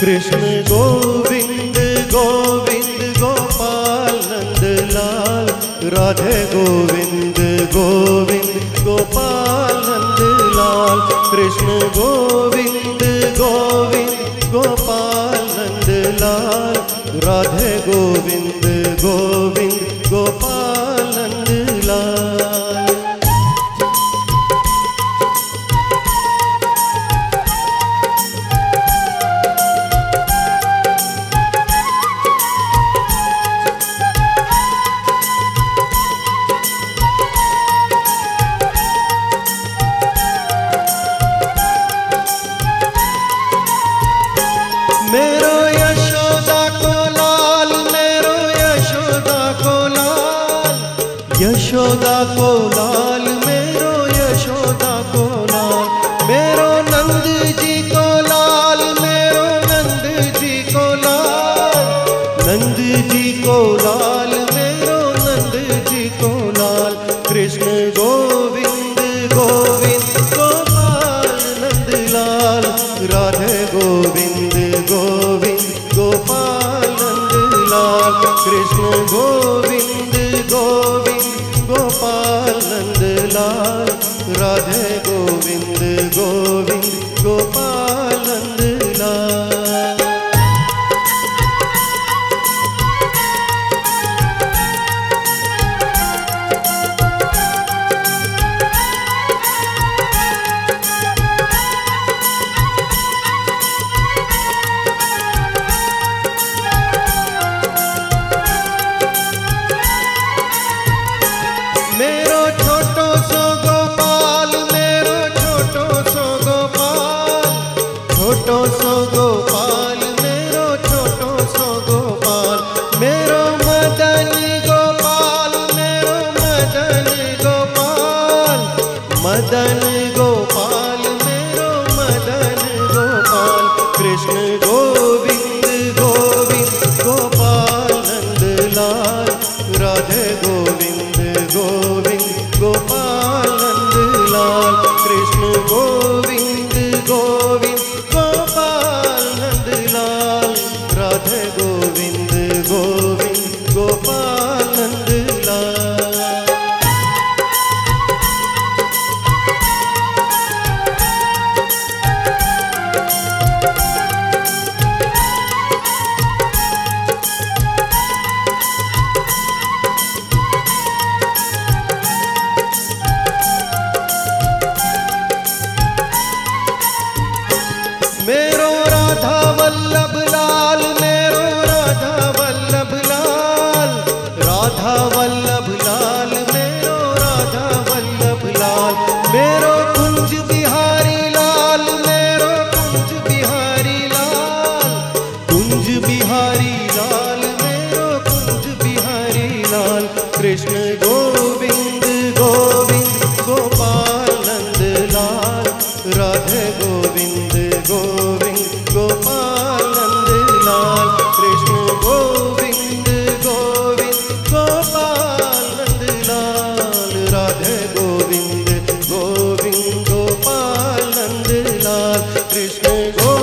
कृष्ण गोविन्द गोविन्द गोपाल नन्दलाल राधे गोविन्द गोविन्द को लाल, मेरो नंद जी को लाल। कृष्ण गोविंद गोविंद गोपाल नंद लाल। राधे गोविंद छोटो सो गोपाल, मेरो छोटो सो गोपाल, मेरो मदन गोपाल, मेरो मदन गोपाल मदन गोपाल, मेरो मदन गोपाल, कृष्ण गोपाल गोविंद गोविंद गोपाल मेरो राधा वल्लभ बिहारी लाल, मेरो कुंज बिहारी लाल। कृष्ण गोविंद गोविंद गोपाल नंद लाल। राधे गोविंद गोविंद गोपाल नंद लाल। कृष्ण गोविंद गोविंद गोपाल नंद लाल। राधे गोविंद गोविंद गोपाल नंद लाल। कृष्ण गोविंद